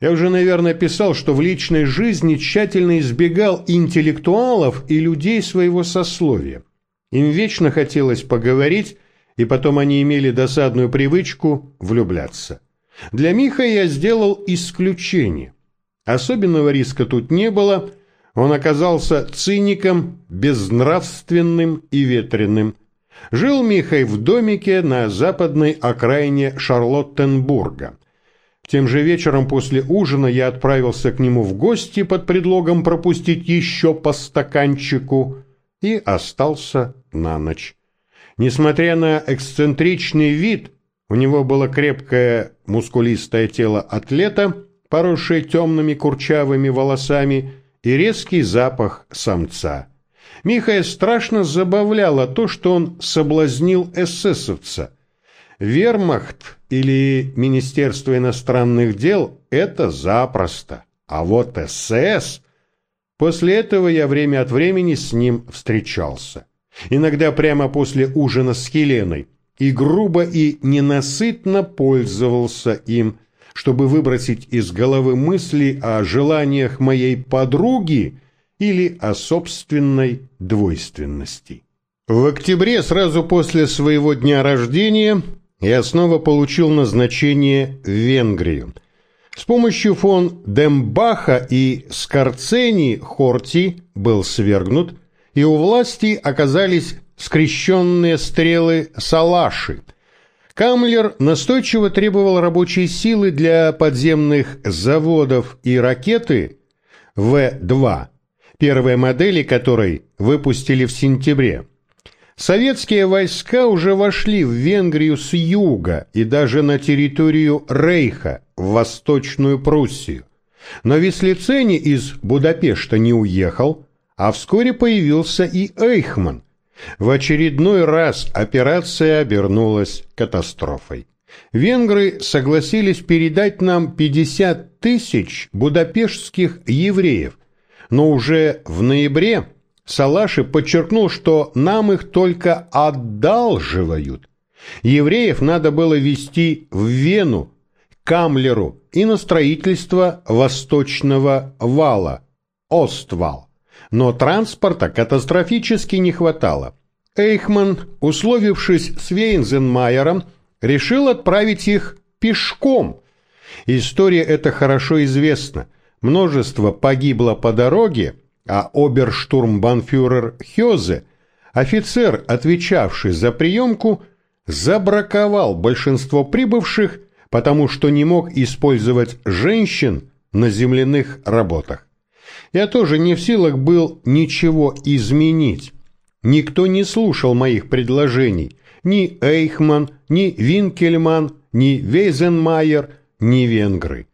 Я уже, наверное, писал, что в личной жизни тщательно избегал интеллектуалов и людей своего сословия. Им вечно хотелось поговорить, и потом они имели досадную привычку влюбляться. Для Миха я сделал исключение. Особенного риска тут не было, он оказался циником, безнравственным и ветреным. Жил Михай в домике на западной окраине Шарлоттенбурга. Тем же вечером после ужина я отправился к нему в гости под предлогом пропустить еще по стаканчику и остался на ночь. Несмотря на эксцентричный вид, у него было крепкое мускулистое тело атлета, поросшее темными курчавыми волосами, и резкий запах самца. Михая страшно забавляло то, что он соблазнил эсэсовца. Вермахт или Министерство иностранных дел – это запросто, а вот СС… После этого я время от времени с ним встречался. Иногда прямо после ужина с Хеленой – и грубо и ненасытно пользовался им, чтобы выбросить из головы мысли о желаниях моей подруги или о собственной двойственности. В октябре, сразу после своего дня рождения, я снова получил назначение в Венгрию. С помощью фон Дембаха и Скорцени Хорти был свергнут, и у власти оказались скрещенные стрелы Салаши. Камлер настойчиво требовал рабочей силы для подземных заводов и ракеты В-2, первые модели которой выпустили в сентябре. Советские войска уже вошли в Венгрию с юга и даже на территорию Рейха, в Восточную Пруссию. Но Веслицени из Будапешта не уехал, а вскоре появился и Эйхман, в очередной раз операция обернулась катастрофой. Венгры согласились передать нам 50 тысяч будапештских евреев, но уже в ноябре Салаши подчеркнул, что нам их только одалживают. Евреев надо было везти в Вену, Камлеру и на строительство Восточного вала, Оствал но транспорта катастрофически не хватало. Эйхман, условившись с Вейнзенмайером, решил отправить их пешком. История эта хорошо известна. Множество погибло по дороге, а оберштурмбанфюрер Хёзе, офицер, отвечавший за приемку, забраковал большинство прибывших, потому что не мог использовать женщин на земляных работах. Я тоже не в силах был ничего изменить. Никто не слушал моих предложений. Ни Эйхман, ни Винкельман, ни Вейзенмайер, ни венгры.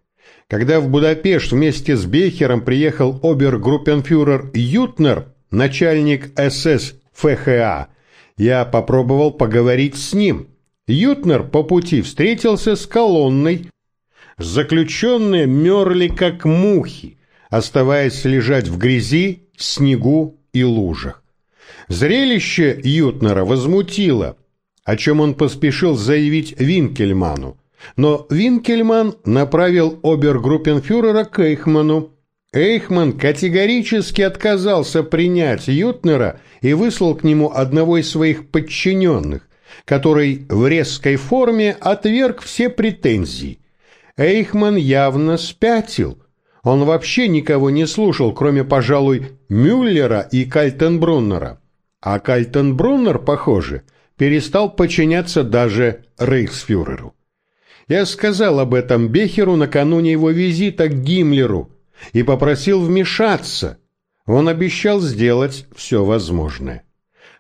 Когда в Будапешт вместе с Бехером приехал обергруппенфюрер Ютнер, начальник СС ФХА, я попробовал поговорить с ним. Ютнер по пути встретился с колонной. Заключенные мерли как мухи оставаясь лежать в грязи, снегу и лужах. Зрелище Ютнера возмутило, о чем он поспешил заявить Винкельману, но Винкельман направил обергруппенфюрера к Эйхману. Эйхман категорически отказался принять Ютнера и выслал к нему одного из своих подчиненных, который в резкой форме отверг все претензии. Эйхман явно спятил, он вообще никого не слушал, кроме, пожалуй, Мюллера и Кальтенбруннера. А Кальтенбруннер, похоже, перестал подчиняться даже рейхсфюреру. Я сказал об этом Бехеру накануне его визита к Гиммлеру и попросил вмешаться. Он обещал сделать все возможное.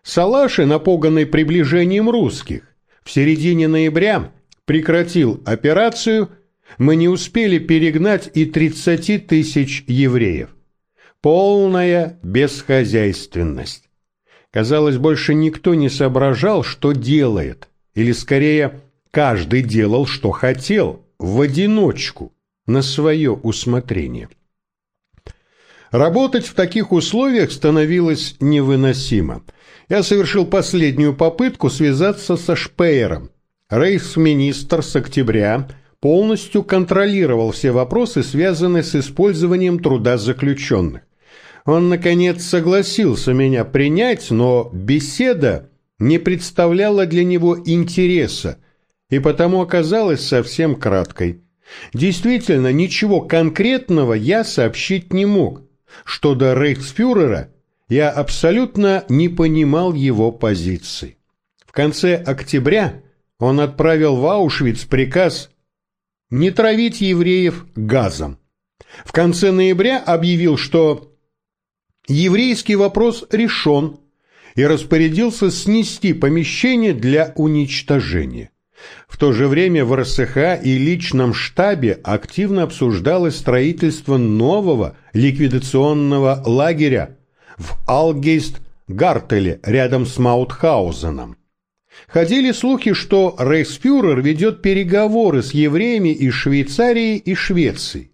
Салаши, напуганный приближением русских, в середине ноября прекратил операцию – мы не успели перегнать и 30 тысяч евреев. Полная бесхозяйственность. Казалось, больше никто не соображал, что делает, или скорее, каждый делал, что хотел, в одиночку, на свое усмотрение. Работать в таких условиях становилось невыносимо. Я совершил последнюю попытку связаться со Шпеером. Рейхсминистр с октября – полностью контролировал все вопросы, связанные с использованием труда заключенных. Он, наконец, согласился меня принять, но беседа не представляла для него интереса и потому оказалась совсем краткой. Действительно, ничего конкретного я сообщить не мог. Что до рейхсфюрера, я абсолютно не понимал его позиции. В конце октября он отправил в Аушвиц приказ не травить евреев газом. В конце ноября объявил, что еврейский вопрос решен и распорядился снести помещение для уничтожения. В то же время в РСХ и личном штабе активно обсуждалось строительство нового ликвидационного лагеря в Алгейст-Гартеле рядом с Маутхаузеном. Ходили слухи, что рейхсфюрер ведет переговоры с евреями из Швейцарии и Швеции.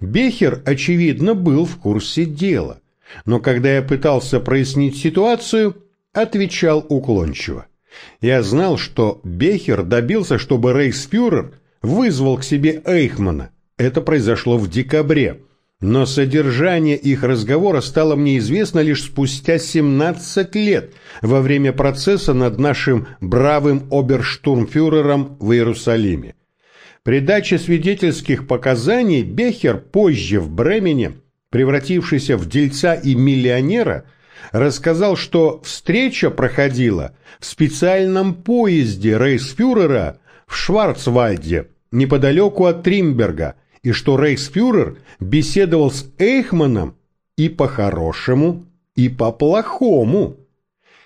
Бехер, очевидно, был в курсе дела, но когда я пытался прояснить ситуацию, отвечал уклончиво. Я знал, что Бехер добился, чтобы рейхсфюрер вызвал к себе Эйхмана. Это произошло в декабре. Но содержание их разговора стало мне известно лишь спустя 17 лет, во время процесса над нашим бравым оберштурмфюрером в Иерусалиме. При даче свидетельских показаний Бехер позже в Бремене, превратившийся в дельца и миллионера, рассказал, что встреча проходила в специальном поезде рейхсфюрера в Шварцвальде, неподалеку от Тримберга, и что рейхсфюрер беседовал с Эйхманом и по-хорошему, и по-плохому.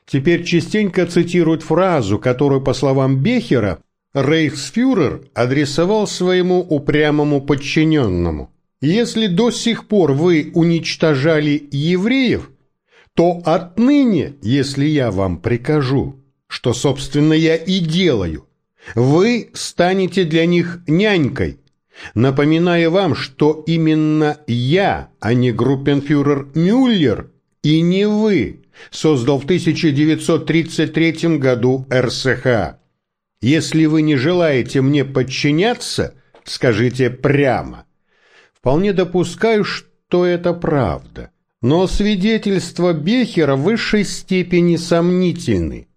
Теперь частенько цитируют фразу, которую, по словам Бехера, рейхсфюрер адресовал своему упрямому подчиненному. «Если до сих пор вы уничтожали евреев, то отныне, если я вам прикажу, что, собственно, я и делаю, вы станете для них нянькой, Напоминаю вам, что именно я, а не группенфюрер Мюллер, и не вы, создал в 1933 году РСХ. Если вы не желаете мне подчиняться, скажите прямо. Вполне допускаю, что это правда. Но свидетельства Бехера в высшей степени сомнительны.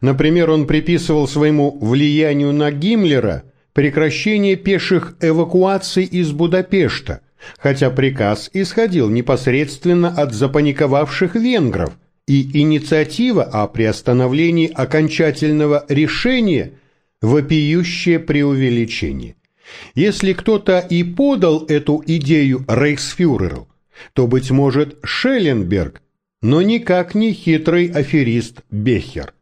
Например, он приписывал своему влиянию на Гиммлера – прекращение пеших эвакуаций из Будапешта, хотя приказ исходил непосредственно от запаниковавших венгров, и инициатива о приостановлении окончательного решения – вопиющее преувеличение. Если кто-то и подал эту идею рейхсфюреру, то, быть может, Шелленберг, но никак не хитрый аферист Бехер.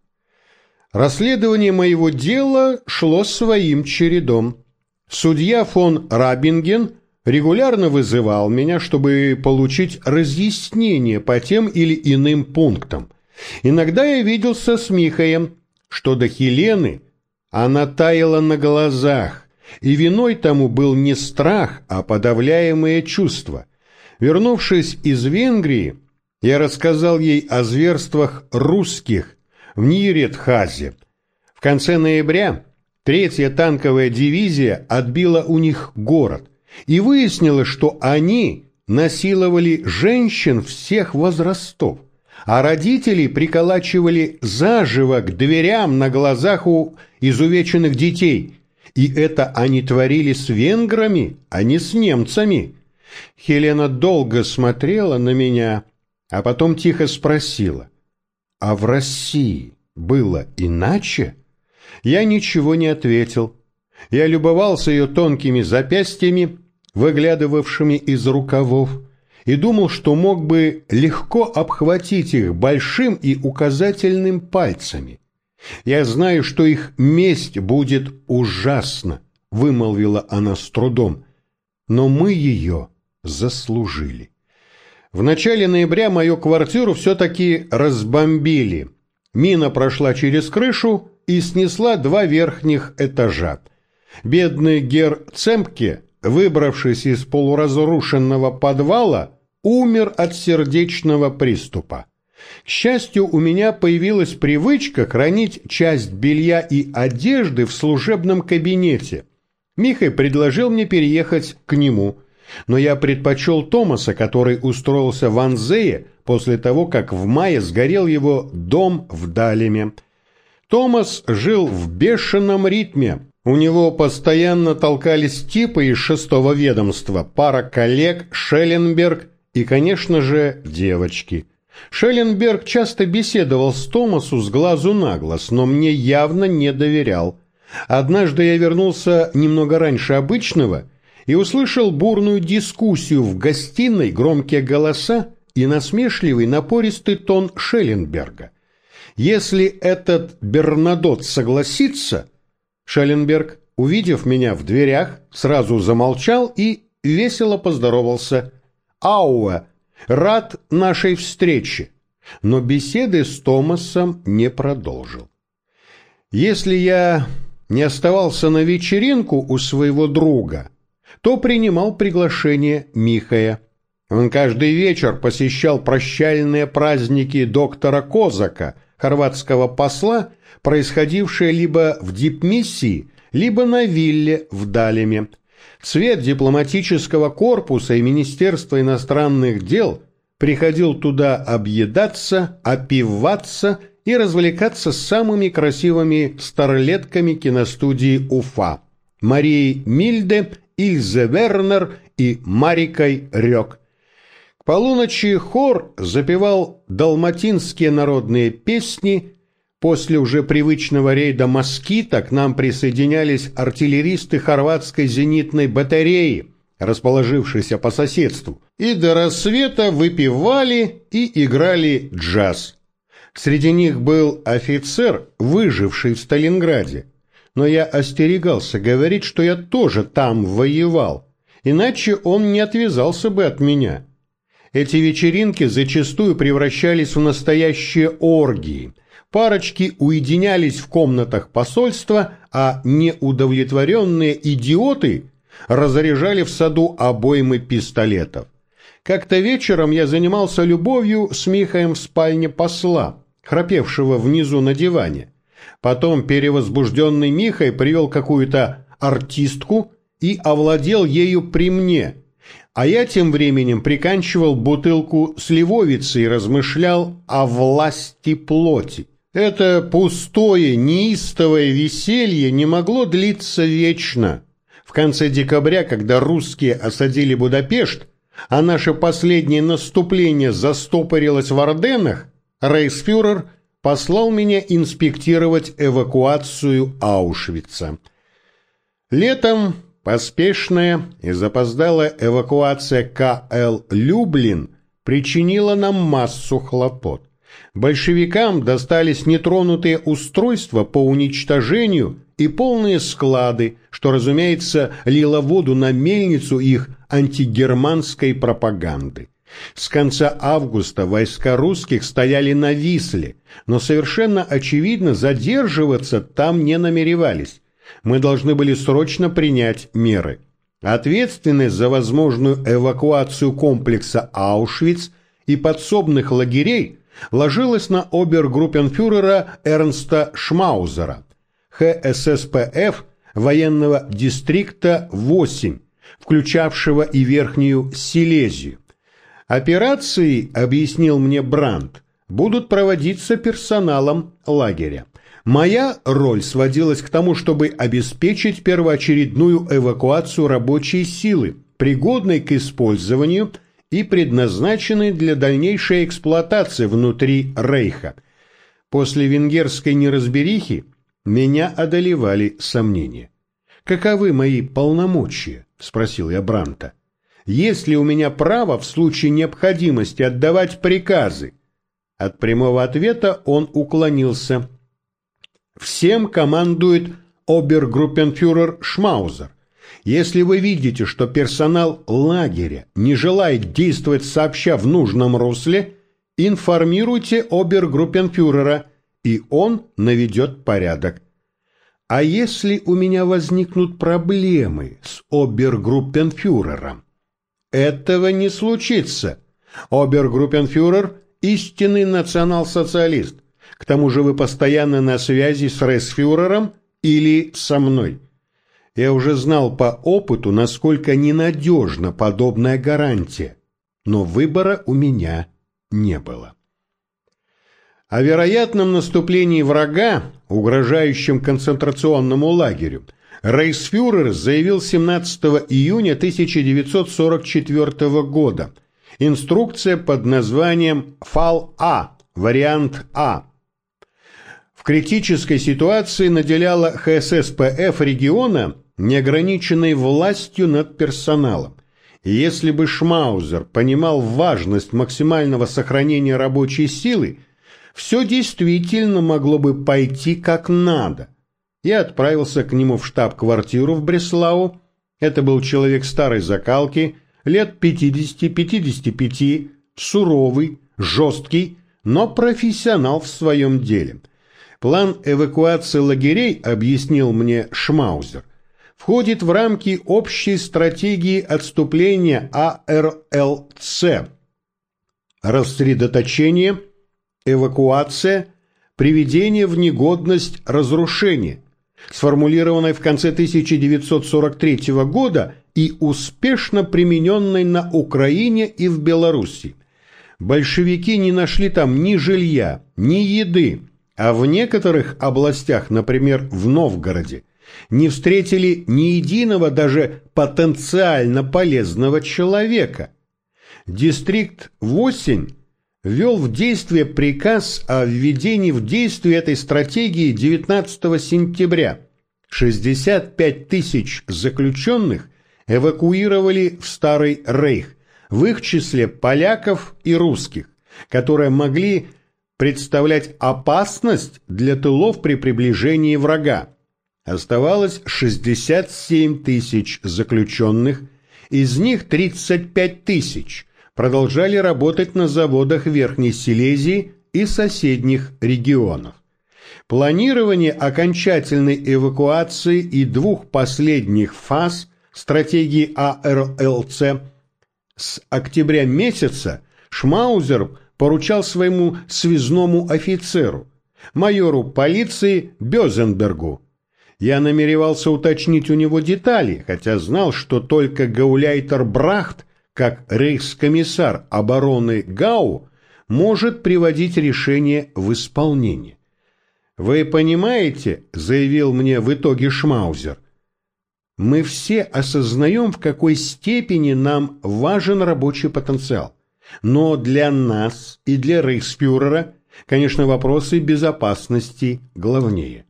Расследование моего дела шло своим чередом. Судья фон Рабинген регулярно вызывал меня, чтобы получить разъяснение по тем или иным пунктам. Иногда я виделся с Михаем, что до Хелены она таяла на глазах, и виной тому был не страх, а подавляемые чувства. Вернувшись из Венгрии, я рассказал ей о зверствах русских, в Ниретхазе. В конце ноября третья танковая дивизия отбила у них город и выяснилось, что они насиловали женщин всех возрастов, а родителей приколачивали заживо к дверям на глазах у изувеченных детей. И это они творили с венграми, а не с немцами. Хелена долго смотрела на меня, а потом тихо спросила. А в России было иначе? Я ничего не ответил. Я любовался ее тонкими запястьями, выглядывавшими из рукавов, и думал, что мог бы легко обхватить их большим и указательным пальцами. «Я знаю, что их месть будет ужасна», — вымолвила она с трудом, — «но мы ее заслужили». В начале ноября мою квартиру все-таки разбомбили. Мина прошла через крышу и снесла два верхних этажа. Бедный Гер Цемпке, выбравшись из полуразрушенного подвала, умер от сердечного приступа. К счастью, у меня появилась привычка хранить часть белья и одежды в служебном кабинете, Михай предложил мне переехать к нему, но я предпочел Томаса, который устроился в Анзее после того, как в мае сгорел его дом в Далеме. Томас жил в бешеном ритме. У него постоянно толкались типы из шестого ведомства, пара коллег, Шелленберг и, конечно же, девочки. Шелленберг часто беседовал с Томасу с глазу на глаз, но мне явно не доверял. Однажды я вернулся немного раньше обычного и услышал бурную дискуссию в гостиной, громкие голоса и насмешливый напористый тон Шелленберга. Если этот Бернадот согласится, Шелленберг, увидев меня в дверях, сразу замолчал и весело поздоровался. «Ауэ, рад нашей встрече!» Но беседы с Томасом не продолжил. Если я не оставался на вечеринку у своего друга, то принимал приглашение Михая. Он каждый вечер посещал прощальные праздники доктора Козака, хорватского посла, происходившие либо в дипмиссии, либо на вилле в Далеме. Цвет дипломатического корпуса и Министерства иностранных дел приходил туда объедаться, опиваться и развлекаться с самыми красивыми старлетками киностудии Уфа – Марией Мильде, Ильзе Вернер и Марикой Рёк. К полуночи хор запевал далматинские народные песни, после уже привычного рейда «Москита» к нам присоединялись артиллеристы хорватской зенитной батареи, расположившейся по соседству, и до рассвета выпивали и играли джаз. Среди них был офицер, выживший в Сталинграде. Но я остерегался говорить, что я тоже там воевал, иначе он не отвязался бы от меня. Эти вечеринки зачастую превращались в настоящие оргии. Парочки уединялись в комнатах посольства, а неудовлетворенные идиоты разряжали в саду обоймы пистолетов. Как-то вечером я занимался любовью с Михаем в спальне посла храпевшего внизу на диване. Потом перевозбужденный Михай привел какую-то артистку и овладел ею при мне, а я тем временем приканчивал бутылку сливовицы и размышлял о власти плоти. Это пустое, неистовое веселье не могло длиться вечно. В конце декабря, когда русские осадили Будапешт, а наше последнее наступление застопорилось в Орденах, рейхсфюрер послал меня инспектировать эвакуацию Аушвица. Летом поспешная и запоздалая эвакуация КЛ «Люблин» причинила нам массу хлопот. Большевикам достались нетронутые устройства по уничтожению и полные склады, что, разумеется, лило воду на мельницу их антигерманской пропаганды. С конца августа войска русских стояли на Висле, но совершенно очевидно задерживаться там не намеревались. Мы должны были срочно принять меры. Ответственность за возможную эвакуацию комплекса Аушвиц и подсобных лагерей ложилась на обергруппенфюрера Эрнста Шмаузера, ХССПФ военного дистрикта 8, включавшего и Верхнюю Силезию. Операции, объяснил мне Бранд, будут проводиться персоналом лагеря. Моя роль сводилась к тому, чтобы обеспечить первоочередную эвакуацию рабочей силы, пригодной к использованию и предназначенной для дальнейшей эксплуатации внутри Рейха. После венгерской неразберихи меня одолевали сомнения. «Каковы мои полномочия?» – спросил я Бранта есть ли у меня право в случае необходимости отдавать приказы? От прямого ответа он уклонился. Всем командует обергруппенфюрер Шмаузер. Если вы видите, что персонал лагеря не желает действовать сообща в нужном русле, информируйте обергруппенфюрера, и он наведет порядок. А если у меня возникнут проблемы с обергруппенфюрером? Этого не случится. Обергруппенфюрер – истинный национал-социалист. К тому же вы постоянно на связи с рейхсфюрером или со мной. Я уже знал по опыту, насколько ненадежна подобная гарантия, но выбора у меня не было. О вероятном наступлении врага, угрожающем концентрационному лагерю, Рейхсфюрер заявил 17 июня 1944 года. Инструкция под названием «ФАЛ-А», вариант А. В критической ситуации наделяла ХССПФ региона неограниченной властью над персоналом. Если бы Шмаузер понимал важность максимального сохранения рабочей силы, все действительно могло бы пойти как надо. Я отправился к нему в штаб-квартиру в Бреслау. Это был человек старой закалки, лет 50-55, суровый, жесткий, но профессионал в своем деле. План эвакуации лагерей, объяснил мне Шмаузер, входит в рамки общей стратегии отступления АРЛЦ. Рассредоточение, эвакуация, приведение в негодность, разрушение, сформулированной в конце 1943 года и успешно примененной на Украине и в Беларуси. Большевики не нашли там ни жилья, ни еды, а в некоторых областях, например, в Новгороде, не встретили ни единого даже потенциально полезного человека. Дистрикт 8 ввел в действие приказ о введении в действие этой стратегии 19 сентября. 65 тысяч заключенных эвакуировали в Старый Рейх, в их числе поляков и русских, которые могли представлять опасность для тылов при приближении врага. Оставалось 67 тысяч заключенных, из них 35 тысяч продолжали работать на заводах Верхней Силезии и соседних регионов. Планирование окончательной эвакуации и двух последних фаз стратегии АРЛЦ с октября месяца Шмаузер поручал своему связному офицеру, майору полиции Безенбергу, я намеревался уточнить у него детали, хотя знал, что только Гауляйтер Брахт, как рейхскомиссар обороны Гау, может приводить решение в исполнение. «Вы понимаете, — заявил мне в итоге Шмаузер, — мы все осознаем, в какой степени нам важен рабочий потенциал. Но для нас и для рейхсфюрера, конечно, вопросы безопасности главнее.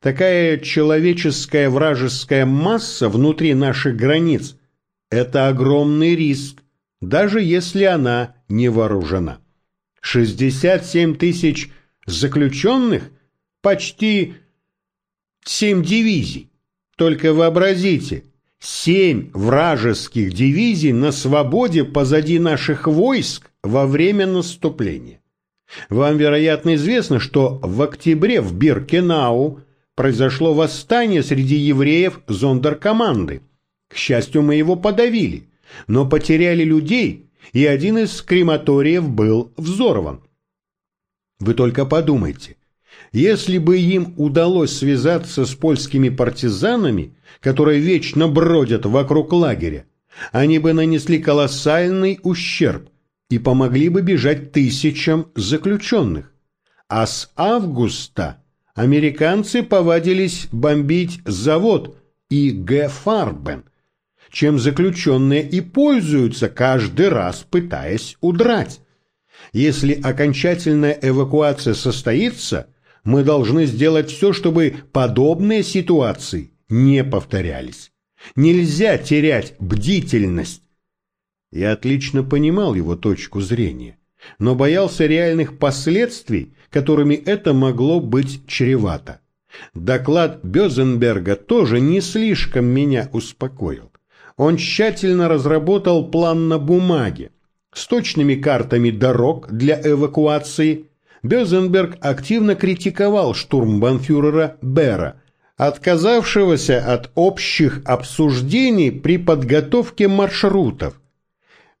Такая человеческая вражеская масса внутри наших границ – это огромный риск, даже если она не вооружена. 67 тысяч заключенных – почти 7 дивизий. Только вообразите, 7 вражеских дивизий на свободе позади наших войск во время наступления. Вам, вероятно, известно, что в октябре в Биркенау произошло восстание среди евреев зондеркоманды. К счастью, мы его подавили, но потеряли людей, и один из крематориев был взорван. Вы только подумайте, если бы им удалось связаться с польскими партизанами, которые вечно бродят вокруг лагеря, они бы нанесли колоссальный ущерб и помогли бы бежать тысячам заключенных. А с августа американцы повадились бомбить завод И.Г. Фарбен, чем заключенные и пользуются, каждый раз пытаясь удрать. Если окончательная эвакуация состоится, мы должны сделать все, чтобы подобные ситуации не повторялись. Нельзя терять бдительность. Я отлично понимал его точку зрения, но боялся реальных последствий, которыми это могло быть чревато. Доклад Безенберга тоже не слишком меня успокоил. Он тщательно разработал план на бумаге с точными картами дорог для эвакуации. Безенберг активно критиковал штурмбанфюрера Бера, отказавшегося от общих обсуждений при подготовке маршрутов,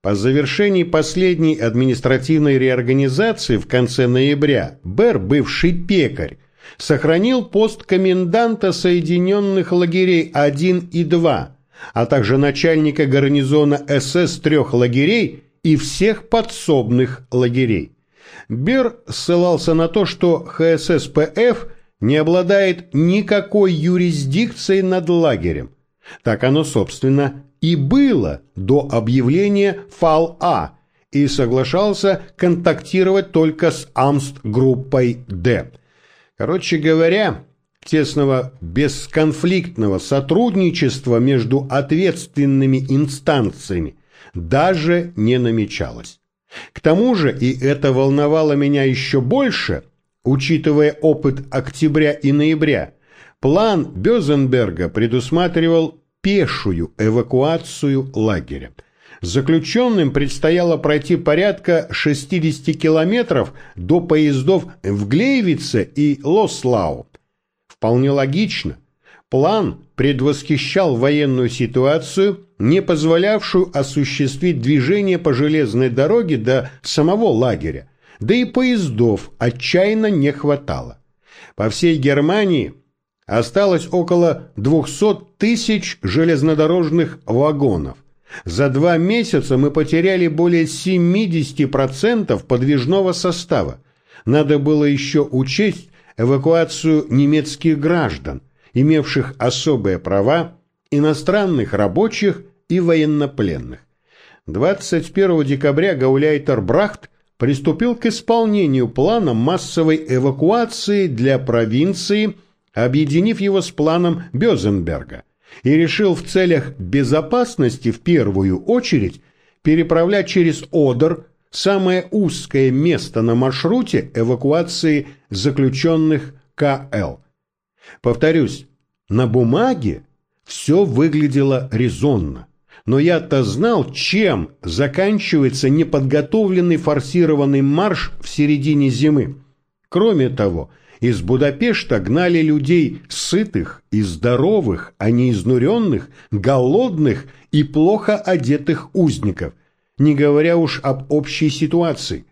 по завершении последней административной реорганизации в конце ноября Бер, бывший пекарь, сохранил пост коменданта Соединенных лагерей 1 и 2, а также начальника гарнизона СС трех лагерей и всех подсобных лагерей. Бер ссылался на то, что ХССПФ не обладает никакой юрисдикцией над лагерем. Так оно, собственно, и было до объявления ФАЛ-А и соглашался контактировать только с Амст-группой Д. Короче говоря, тесного бесконфликтного сотрудничества между ответственными инстанциями даже не намечалось. К тому же, и это волновало меня еще больше, учитывая опыт октября и ноября, план Бёзенберга предусматривал пешую эвакуацию лагеря. Заключенным предстояло пройти порядка 60 километров до поездов в Глейвице и Лослау. Вполне логично. План предвосхищал военную ситуацию, не позволявшую осуществить движение по железной дороге до самого лагеря, да и поездов отчаянно не хватало. По всей Германии осталось около 200 тысяч железнодорожных вагонов. За два месяца мы потеряли более 70% подвижного состава. Надо было еще учесть эвакуацию немецких граждан, имевших особые права, иностранных рабочих и военнопленных. 21 декабря Гауляйтер Брахт приступил к исполнению плана массовой эвакуации для провинции, объединив его с планом Бёзенберга и решил в целях безопасности в первую очередь переправлять через Одер самое узкое место на маршруте эвакуации заключенных КЛ. Повторюсь, на бумаге все выглядело резонно, но я-то знал, чем заканчивается неподготовленный форсированный марш в середине зимы. Кроме того, из Будапешта гнали людей сытых и здоровых, а не изнуренных, голодных и плохо одетых узников, не говоря уж об общей ситуации.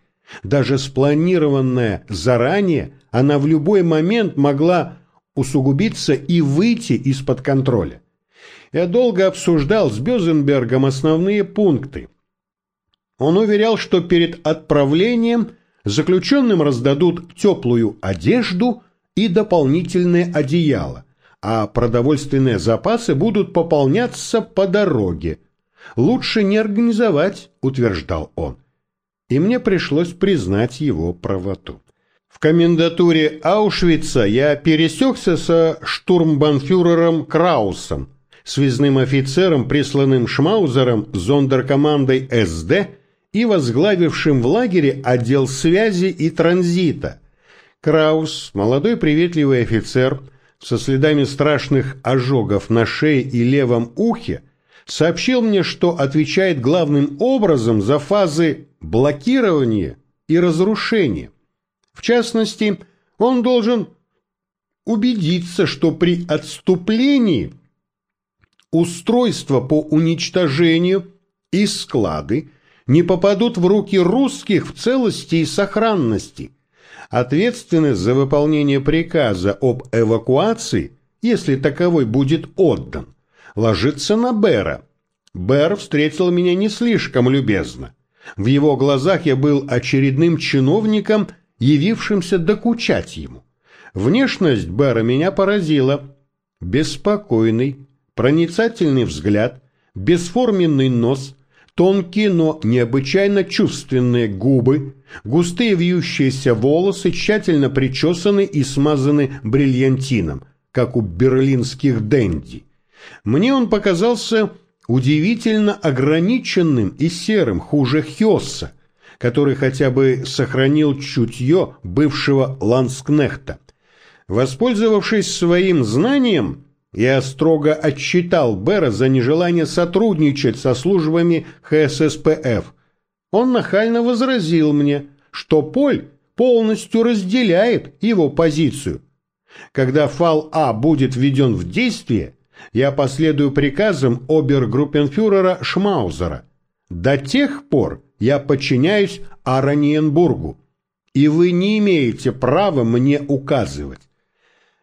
Даже спланированная заранее, она в любой момент могла усугубиться и выйти из-под контроля. Я долго обсуждал с Бёзенбергом основные пункты. Он уверял, что перед отправлением – Заключенным раздадут теплую одежду и дополнительное одеяло, а продовольственные запасы будут пополняться по дороге. Лучше не организовать, утверждал он. И мне пришлось признать его правоту. В комендатуре Аушвица я пересекся со штурмбанфюрером Краусом, связным офицером, присланным Шмаузером зондеркомандой СД и возглавившим в лагере отдел связи и транзита. Краус, молодой приветливый офицер, со следами страшных ожогов на шее и левом ухе, сообщил мне, что отвечает главным образом за фазы блокирования и разрушения. В частности, он должен убедиться, что при отступлении устройства по уничтожению и склады не попадут в руки русских в целости и сохранности. Ответственность за выполнение приказа об эвакуации, если таковой будет отдан, ложится на Бера. Бер встретил меня не слишком любезно. В его глазах я был очередным чиновником, явившимся докучать ему. Внешность Бера меня поразила. Беспокойный, проницательный взгляд, бесформенный нос, Тонкие, но необычайно чувственные губы, густые вьющиеся волосы тщательно причесаны и смазаны бриллиантином, как у берлинских денди. Мне он показался удивительно ограниченным и серым, хуже Хёсса, который хотя бы сохранил чутье бывшего ланскнехта. Воспользовавшись своим знанием, я строго отчитал Бера за нежелание сотрудничать со службами ХССПФ. Он нахально возразил мне, что Поль полностью разделяет его позицию. Когда фал А будет введен в действие, я последую приказам обергруппенфюрера Шмаузера. До тех пор я подчиняюсь Араниенбургу, и вы не имеете права мне указывать.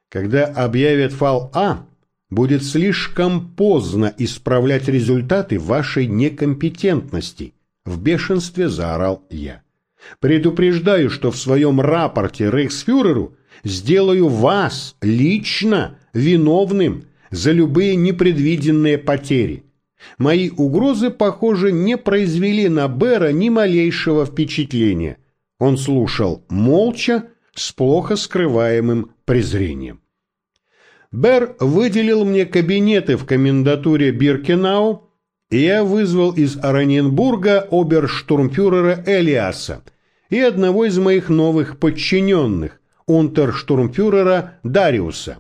Когда объявят фал А, будет слишком поздно исправлять результаты вашей некомпетентности, в бешенстве заорал я. Предупреждаю, что в своем рапорте рейхсфюреру сделаю вас лично виновным за любые непредвиденные потери. Мои угрозы, похоже, не произвели на Бера ни малейшего впечатления. Он слушал молча, с плохо скрываемым презрением. Бер выделил мне кабинеты в комендатуре Биркенау, и я вызвал из Ораненбурга оберштурмфюрера Элиаса и одного из моих новых подчиненных, унтерштурмфюрера Дариуса.